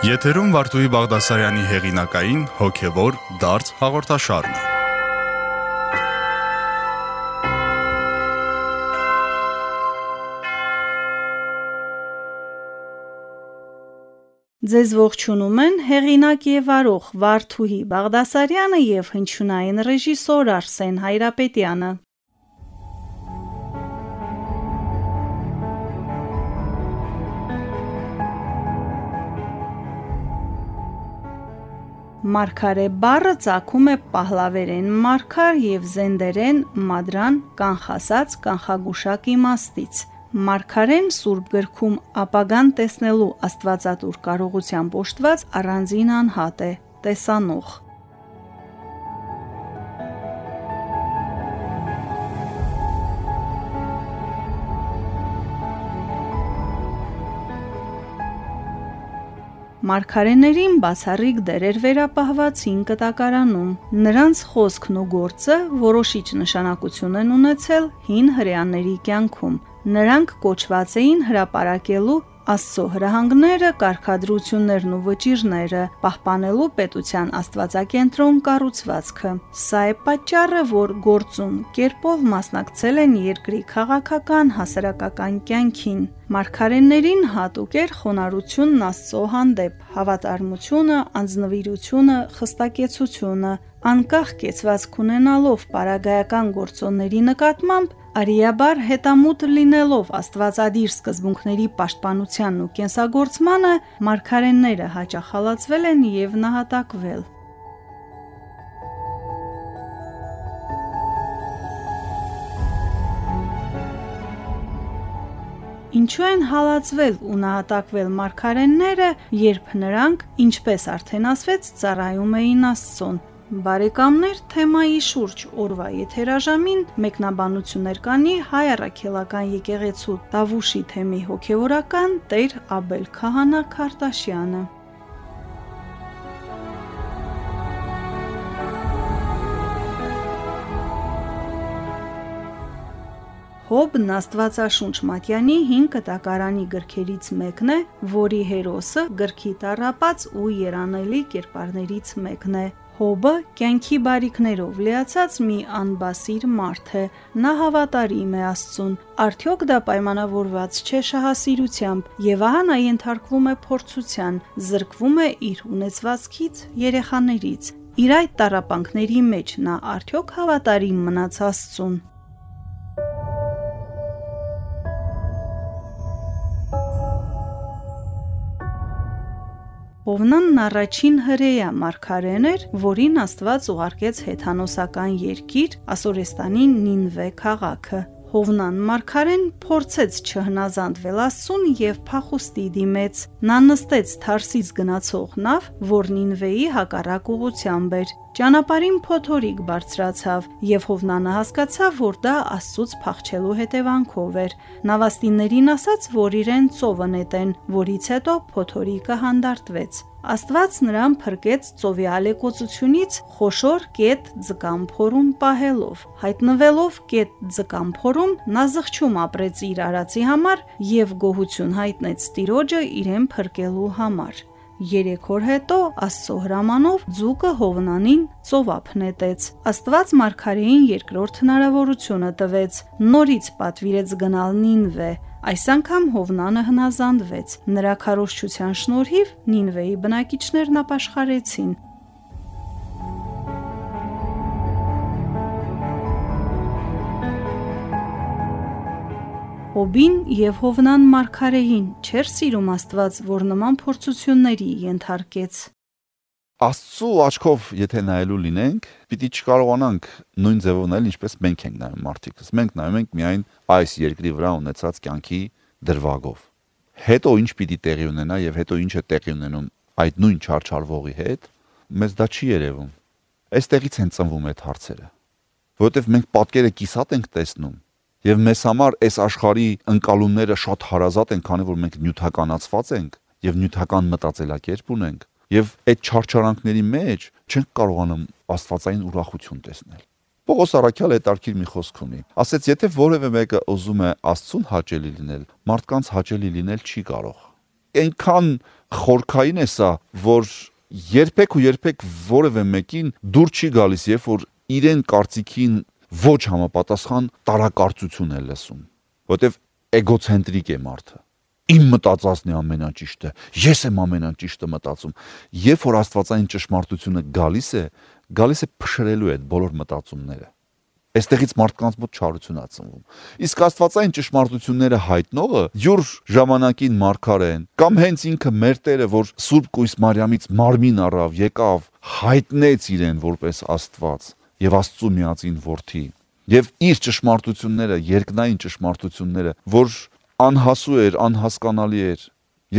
Եթերում Վարդուհի Բաղդասարյանի հեղինակային հոգևոր դարձ հաղորդաշարն է։ Ձեզ ողջունում են հեղինակ եւ արող Վարդուհի Բաղդասարյանը եւ հնչյունային ռեժիսոր Արսեն Հայրապետյանը։ Մարգարե բառը ծագում է պահլավերեն մարգար եւ զենդերեն մադրան կանխասած կանխագուշակ իմաստից։ Մարգարեն Սուրբ գրքում ապագան տեսնելու Աստվածատուր կարողությամբ օժտված առանձին անհատ է՝ տեսանող։ Մարգարեներին բացառիկ դերեր վերապահվածին կտակարանում։ Նրանց խոսքն ու գործը որոշիչ նշանակություն են ունեցել հին հрьяաների կյանքում։ Նրանք կոչված էին հրապարակելու Աստծո հրահանգները, կարգադրություններն ու վճիրները, պահպանելու պետության աստվածակենտրոն կառուցվածքը։ Սա է պատճառը, որ գործուն կերպով մասնակցել են երկրի քաղաքական հասարակական կյանքին։ Մարգարեներին հատուկ էր խոնարհությունն Աստծո հանդեպ, հավատարմությունը, անձնվիրությունը, խստակեցությունը, անկախ կեցվածք ունենալով պարագայական գործոնների նկատմամբ Արիաբար հետամուտ լինելով Աստվածադիր սկզբունքների պաշտպանությանն ու կենսագործմանը, մարգարենները հաճախալացվել են եւ նահատակվել։ Ինչու են հալածվել ու նահատակվել մարգարենները, երբ նրանք, ինչպես արդեն ասվեց, ծառայում էին Աստծուն։ Բարեկամներ, թեմայի շուրջ օրվա եթերաժամին մեկնաբանություններ կանի հայ առաքելական եկեղեցու Տավուշի թեմի հոգևորական Տեր Աբել Քահանա Քարտաշյանը։ Հոբն Աստվածաշունչ Մատյանի 5 կտակարանի գրքերից մեկն է, որի հերոսը գրքի տարապած ու երանելի կերպարներից մեկն է։ Հոբը կյանքի բարիքներով լիացած մի անբասիր մարդ է։ Նա հավատարիմ է Աստծուն։ Արդյոք դա պայմանավորված չէ շահասիրությամբ, եւ ահա նա ենթարկվում է փորձության, զրկվում է իր ունեցվածքից, երեխաներից։ Իր այդ տարապանքների մեջ նա արդյոք հավատարիմ մնաց Աստծուն։ Հովնանն առաջին հրեա մարգարեն էր, որին Աստված ուղարկեց հեթանոսական երկիր Ասորեստանի Նինվե քաղաքը։ Հովնան մարգարեն փորձեց չհնազանդվել Աստծուն եւ փախուստի դիմեց։ Նա նստեց Թարսից գնացող նավ, որ Նինվեի հակառակ ուղությամբ էր։ Ճանապարհին փոթորիկ բարձրացավ եւ Հովնանը հասկացավ, որ դա Աստծուց փախչելու հետևանքով էր։ Նավաստիներին ասաց, որ իրեն ծովը նետեն, որից հետո փոթորիկը հանդարտվեց։ Աստված նրան փրկեց ծովի ալեկոծությունից խոշոր կետ ձկան փորում պահելով։ Հայտնվելով կետ ձկան փորում, նա զղջում ապրեց իր արածի համար եւ գոհություն հայտնեց Տիրոջը իրեն փրկելու համար։ Երեք օր հետո Աստծո հրամանով ձուկը Հովնանին ծովափ նետեց։ Աստված Մարգարեին երկրորդ հնարավորությունը տվեց։ Նորից պատվիրեց գնալ Նինվե։ Այս անգամ Հովնանը հնազանդվեց։ Նրա քարոշչության շնորհիվ Նինվեի բնակիչներն ապաշխարեցին։ Հոբին եւ Հովնան Մարգարեին չեր սիրում Աստված, որ նման փորձությունների ենթարկեց։ Աստծու աչքով եթե նայելու լինենք, պիտի չկարողանանք նույն ձևով նայել, ինչպես մենք ենք նայում մարդիկս։ Մենք նայում ենք միայն այս երկրի վրա ունեցած կյանքի դրվագով։ Հետո ինչ պիտի տեղի ունենա եւ հետո ինչ է տեղի ունենում այդ նույն չարչարվողի հետ, մեզ դա չի երևում։ Այստեղից են ծնվում այդ հարցերը։ Որովհետեւ մենք պատկերը կիսատ ենք տեսնում Եվ մեզ համար այս աշխարհի ընկալումները շատ հարազատ են, քանի որ մենք նյութականացված ենք եւ նյութական մտածելակերպ ունենք եւ այդ չարչարանքների մեջ չենք կարողանում աստվածային ուրախություն տեսնել։ Պողոս Արաքյալը հետարքիր մի խոսք ունի։ Ասեց, եթե որևէ մեկը ուզում է Աստծուն հաճելի լինել, մարդկանց հաճելի լինել չի կարող։ այնքան խորքային է սա, որ երբեք ու երբեք որևէ մեկին դուր չի գալիս, երբ որ իրեն կարծիքին ոչ համապատասխան տարակարծություն է լսում, որտեվ էգոցենտրիկ է մարդը իմ մտածածն է ամենաճիշտը, ես եմ ամենաճիշտը մտածում։ Երբ որ Աստվածային ճշմարտությունը գալիս է, գալիս է փշրելու այդ բոլոր մտածումները։ Այստեղից մարդկանց մոտ չարություն ա ծնվում։ Իսկ Աստվածային ճշմարտությունները հայտնողը յուր ժամանակին մարգարեն կամ հենց ինքը մեր Տերը, որ Սուրբ Կույս Մարիամից մարմին առավ, եկավ, հայտնեց իրեն որպես Աստված եւ Աստծո միածին որդի եւ իր ճշմարտությունները, երկնային ճշմարտությունները, որ անհասու էր, անհասկանալի էր,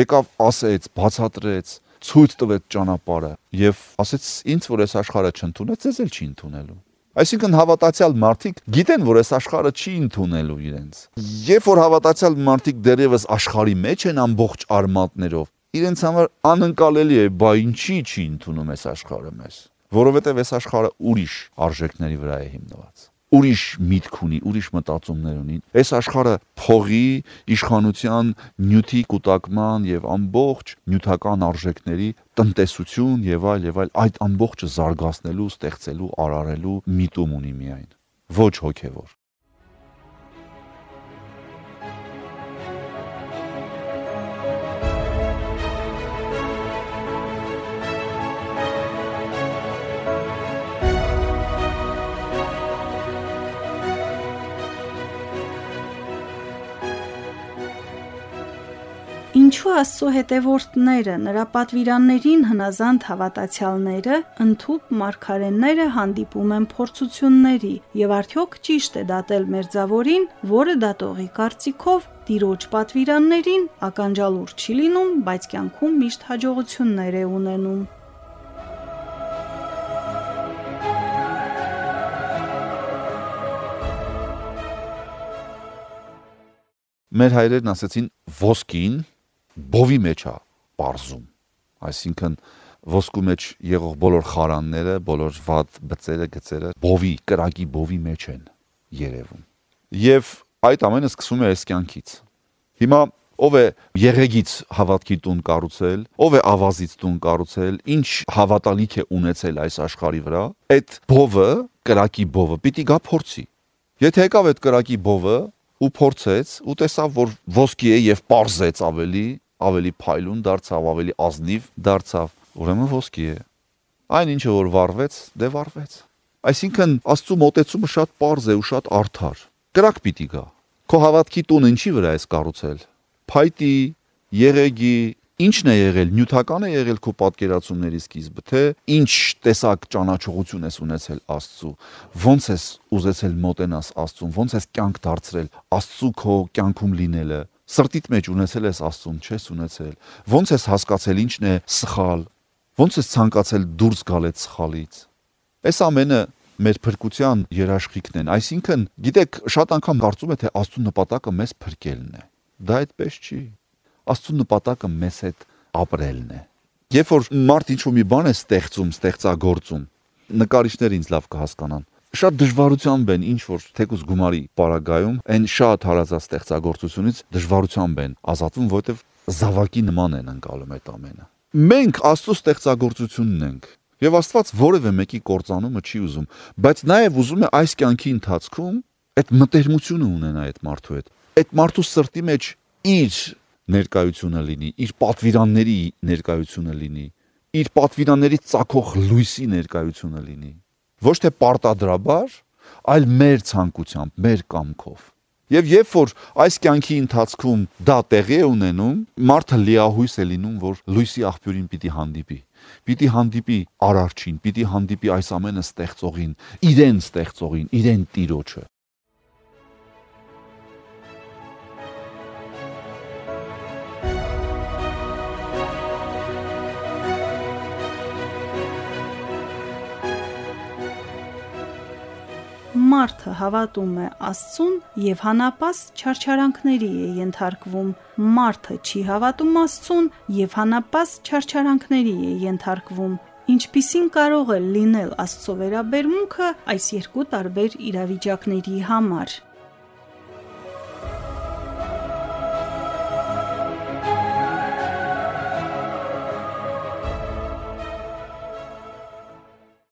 եկավ ասեց, բացատրեց, ցույց տվեց ճանապարհը եւ ասեց ինձ որ այս աշխարհը չընդունեց, ձեզ էլ չի ընդունելու Այսինքն հավատացյալ մարդիկ գիտեն, որ այս աշխարհը չի ընդունելու իրենց։ Երբ որ հավատացյալ մարդիկ դեռևս աշխարհի մեջ են ամբողջ արմատներով, իրենց համար անկալելի է, բա ինչի չի ընդունում այս աշխարհը մեզ, որովհետև այս աշխարհը ուրիշ արժեքների վրա է հիմնված ուրիշ միտք ունի, ուրիշ մտածումներ ունի։ Այս աշխարհը փողի, իշխանության, նյութի կൂട്ടակման եւ ամբողջ նյութական արժեքների տնտեսություն եւ այլ եւ այլ այդ ամբողջը զարգացնելու, ստեղծելու, արարելու միտում ունի միայն։ Ոչ հոգեվոր։ Ինչու Աստծո հետևորդները, նրա պատվիրաններին հնազանդ հավատացյալները, ընդհուպ մարգարենները հանդիպում են փորձությունների, եւ արդյոք ճիշտ է դատել մերձավորին, որը դատողի կարծիքով տիրոջ պատվիրաններին ականջալուր չի լինում, բայց կյանքում միշտ հաջողություններ է ունենում։ Մեր հայրերն ասացին ոսկին բովի մեջ է པարզում այսինքն ոսկու մեջ եղող բոլոր խարանները, բոլոր վատ բծերը, գծերը բովի, կրակի բովի մեջ են երևում։ Եվ այդ ամենը սկսում է այս կյանքից։ Հիմա ով է եղեգից հավատքի տուն կառուցել, ով է ավազից տուն կառուցել, ինչ հավատալիք է ունեցել այս աշխարհի վրա, այդ բովը, կրակի բովը պիտի գա փորձի։ Եթե եկավ այդ կրակի բովը ու փորձեց ու տեսավ, որ ոսկի է եւ པարզեց ավելի, ավելի փայլուն դարձավ, ավելի ազնիվ դարձավ, ուրեմն ոսկի է։ Այն ինչը որ վառվեց, դե վառվեց։ Այսինքն Աստծո մոտեցումը շատ པարզ է ու շատ արդար։ Կրակ պիտի գա։ Քո հավատքի տուն ինչի վրա ես կառուցել։ Փայտի, եղեգի, ինչն է եղել, նյութական է եղել քո պատկերացումների սկիզբը, թե ինչ տեսակ ճանաչողություն ես ունեցել Աստծո, ո՞նց ես ուզեցել մոտենաս Աստծուն, ո՞նց ես կյանք դարձրել Աստծո քո կյանքում լինելը, սրտիդ մեջ ունեցել ես Աստծուն, չես ունեցել։ Ոնց ես հասկացել ինչն է սխալ։ Ոնց ես ցանկացել դուրս գալ այդ սխալից։ Այս ամենը մեր փրկության երաշխիքն են։ Այսինքն, գիտեք, շատ անգամ կարծում է թե Աստծո նպատակը մեզ փրկելն է։ Դա այդպես չի։ Աստծո նպատակը մեզ հետ ապրելն է։ Երբ որ մարդ ինչ-որ մի բան է ստեղծում, ստեղծագործում, նկարիչները ինձ լավ կհասկանան շատ դժվարությամբ են ինչ որ թեկուս գումարի պարագայում այն շատ հարազատ ստեղծագործությունից դժվարությամբ են ազատվում, որովհետև զավակի նման են անցալում այդ ամենը։ Մենք Աստծո ստեղծագործությունն ենք եւ Աստված որևէ մեկի կործանումը չի ուզում, բայց նաեւ ուզում է այս կյանքի ընթացքում այդ մտերմությունը ունենա այդ մարդու հետ։ Այդ մարդու սրտի մեջ իր ներկայությունը լինի, իր պատվիրանների ներկայությունը լինի, իր պատվիրաններից ցակող լույսի ներկայությունը լինի ոչ թե պարտադրաբար, այլ մեր ցանկությամբ, մեր կամքով։ Եվ երբ որ այս կյանքի ընթացքում դա տեղի է ունենում, մարդը լիահույս է լինում, որ լույսի աղբյուրին պիտի հանդիպի։ Պիտի հանդիպի արարչին, պիտի հանդիպի այս ամենը ստեղծողին, իրեն ստեղծողին, իրեն տիրոջը։ մարդը հավատում է Աստծուն եւ հանապաս չարչարանքների է ենթարկվում։ Մարդը չի հավատում Աստծուն եւ հանապաս չարչարանքների է ենթարկվում։ Ինչպիսին կարող է լինել Աստծո վերաբերմունքը այս երկու տարբեր իրավիճակների համար։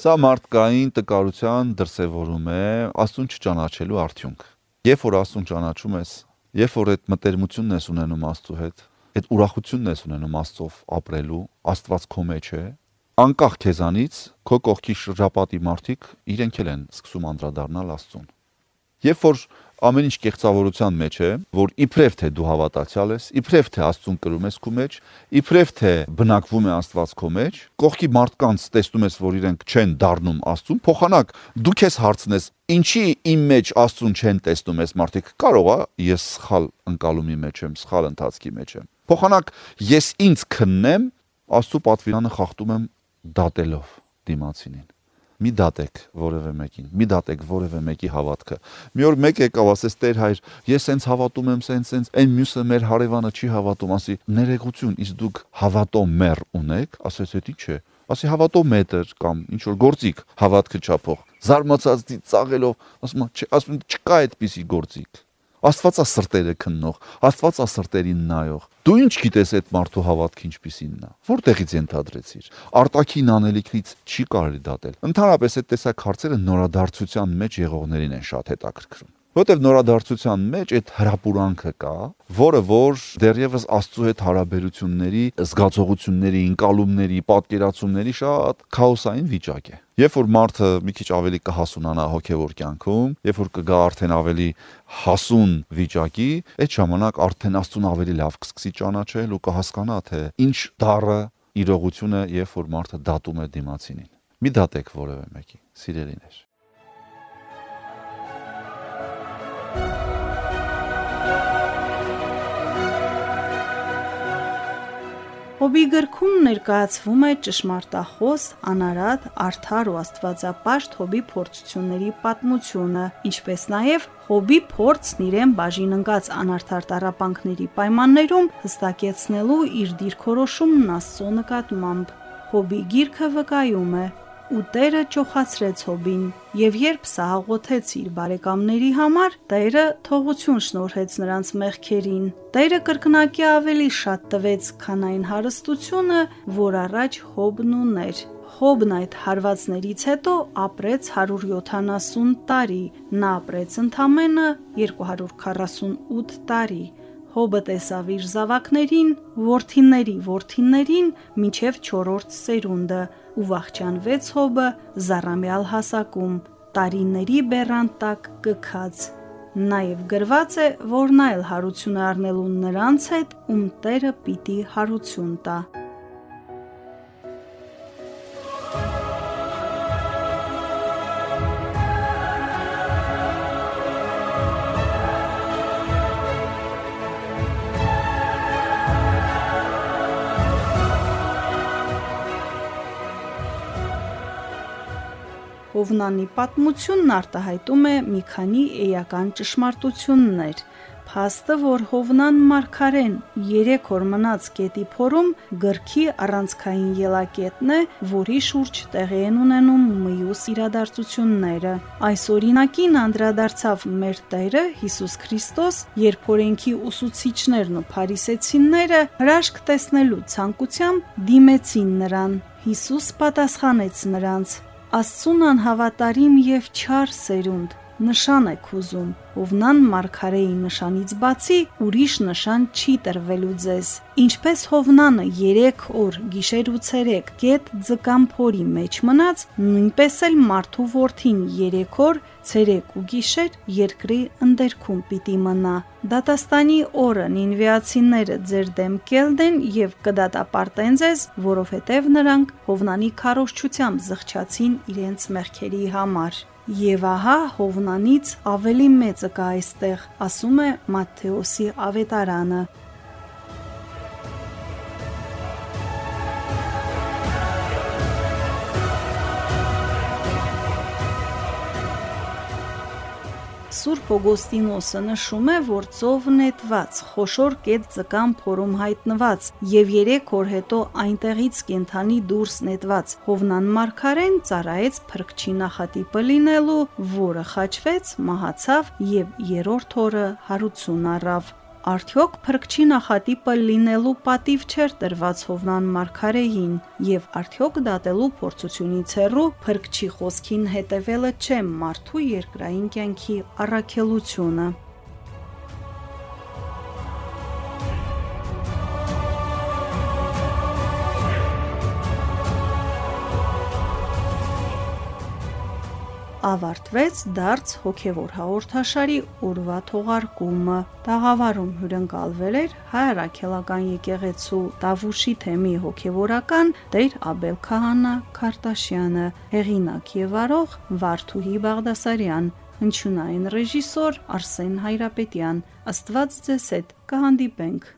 Սա մարդկային տկարության դրսևորում է Աստուն չճանաչելու արդյունք։ Երբ որ Աստուն ճանաչում ես, երբ որ այդ մտերմությունն ես ունենում Աստծո հետ, այդ ուրախությունն ես ունենում Աստծով ապրելու, Աստված քո մեջ է, անկախ քեզանից քո կողքի շրջապատի մարդիկ իրենք էլ են սկսում անդրադառնալ Աստծուն։ Երբ որ ամեն ինչ կեղծավորության մեջ է, որ իբրև թե դու հավատացյալ ես, իբրև թե Աստծուն կրում ես քո մեջ, իբրև թե բնակվում է Աստված քո մեջ, կողքի մարդկանց տեսնում ես, որ իրենք չեն դառնում Աստծուն, փոխանակ դու քեզ հարցնես, ինչի իմ մեջ Աստծուն չեն տեսնում ես մարդիկ, կարող է ես սխալ ընկալումի մեջ եմ, սխալ ընթացքի մեջ եմ։ Փոխանակ ես ինձ քննեմ, Աստծո պատվիրանը խախտում եմ դատելով դիմացինին մի դատեք որևէ մեկին, մի դատեք որևէ մեկի հավատքը։ Մի օր մեկ եկավ ասես Տեր հայր, ես սենց հավատում եմ, սենց սենց, այն մյուսը մեր հարևանը չի հավատում, ասի ներեգություն, իսկ դուք հավատո մեռ ունեք, ասես դա ի՞նչ է։ Ասի հավատո մետր կամ ինչ որ գործիկ հավատքը չափող։ Զարմացած ծաղելով, ասում է, ասում չկա այդպիսի գործիկ Աստվածասրտերը քննող, Աստվածասրտերին նայող։ Դու ինչ գիտես այդ մարդու հավատքը ինչպիսինն է։ Որտեղից ենթադրեցիր։ Արտակին անելիքից չի կարելի դատել։ Ընդհանրապես այդ տեսակ հարցերը նորադարձության մեջ եղողներին են շատ հետաքրքրում որտեվ նորադարձության մեջ այդ հրապուրանքը կա, որը որ դեռևս Աստծո հետ հարաբերությունների, զգացողությունների, ընկալումների, պատկերացումների շատ քաոսային վիճակ է։ Երբ որ մարդը մի քիչ ավելի կհասունանա հոգևոր կյանքում, երբ որ կգա արդեն ավելի հասուն վիճակի, այդ ժամանակ արդեն Աստծուն ավելի լավ կսկսի ճանաչել ու կհասկանա թե ինչ դառը իրողությունը, երբ որ մարդը դատում է դիմացինին։ Մի դատեք որևէ մեկի, սիրելիներ։ Հոբի գրքում ներկայացվում է ճշմարտախոս, անարատ, արդար ու աստվածապաշտ Հոբի փորձությունների պատմությունը, ինչպես նաև Հոբի փորձն իրեն բաժին ընկած անարդար տարապանքների պայմաններում հստակեցնելու իր դիրքորոշումն Աստծո նկատմամբ։ Հոբի գիրքը վկայում է, ու Տերը ճոխացրեց Հոբին, եւ երբ սահաղոթեց իր բարեկամների համար, Տերը թողություն շնորհեց նրանց մեղքերին։ Տերը կրկնակի ավելի շատ տվեց, քան այն հարստությունը, որ առաջ Հոբն ուներ։ Հոբն այդ հարվածներից հետո ապրեց 170 տարի, նա ապրեց ընդամենը 248 տարի հոբը տեսավ իր զավակներին, որդիների որդիներին մինչև չորորդ սերունդը ու վախճանվեց հոբը զարամյալ հասակում, տարիների բերան տակ կքած։ Նաև գրված է, որ նա էլ հարություն արնելու նրանց հետ, ում տերը պիտի հարություն տա։ Հովնանի պատմությունն արտահայտում է մի քանի էական ճշմարտություններ։ Փաստը, որ Հովնան Մարգարեն 3 օր մնաց կետի փորում, գրքի առանցքային ելակետն է, որի շուրջ տեղի են ունենում մյուս իրադարձությունները։ Այս օրինակին անդրադարձավ մեր Տերը Հիսուս Քրիստոս, երբ օրենքի ուսուցիչներն ու փարիսեցիները հրաշք տեսնելու ցանկությամբ դիմեցին նրան։ Հիսուս պատասխանեց նրանց. Աստծուն անհավատարիմ եւ չար սերունդ նշան եք ուզում Հովնան Մարգարեի նշանից բացի ուրիշ նշան չի տրվելու ձեզ ինչպես Հովնանը 3 օր գիշեր ու ցերեկ գետ ձկան փորի մեջ մնաց նույնպես էլ մարդու որդին 3 օր ցերեկ ու գիշեր երկրի ընդերքում պիտի մնա դատաստանի օրը նինվիացիները ձեր դեմ կելդեն եւ կդատապարտեն ձեզ որովհետեւ նրանք Հովնանի քարոշչությամբ զղջացին իրենց մեղքերի համար Եվ ահա Հովնանից ավելի մեծը կա այստեղ, ասում է Մատթեոսի ավետարանը։ Սուրբ Օգոստինոսը նշում է, որ ծով նետված, խոշոր կետ ձկան փորում հայտնված եւ 3 օր հետո այնտեղից կենթանի դուրս նետված Հովնան Մարգարեն ծառայեց փրկչի նախատիպը լինելու, որը խաչվեց, մահացավ եւ երրորդ օրը հարություն առավ։ Արդյոք փրկչի նախատիպը լինելու պատիվ չէր տրված Հովնան Մարգարեին եւ արդյոք դատելու փորձությունից հեռու փրկչի խոսքին հետևելը չէ մարդու երկրային կյանքի առաքելությունը։ ավարտվեց դարձ հոգևոր հաղորդաշարի օրվա թողարկումը։ Տաղավարում հյուրընկալվել էր հայ առաքելական եկեղեցու Տավուշի թեմի հոգևորական Տեր Աբել Քահանա Քարտաշյանը, հեղինակ եւ արող Վարդուհի Բաղդասարյան, հնչյունային ռեժիսոր Արսեն Հայրապետյան։ Աստված ձեզ հետ կհանդիպենք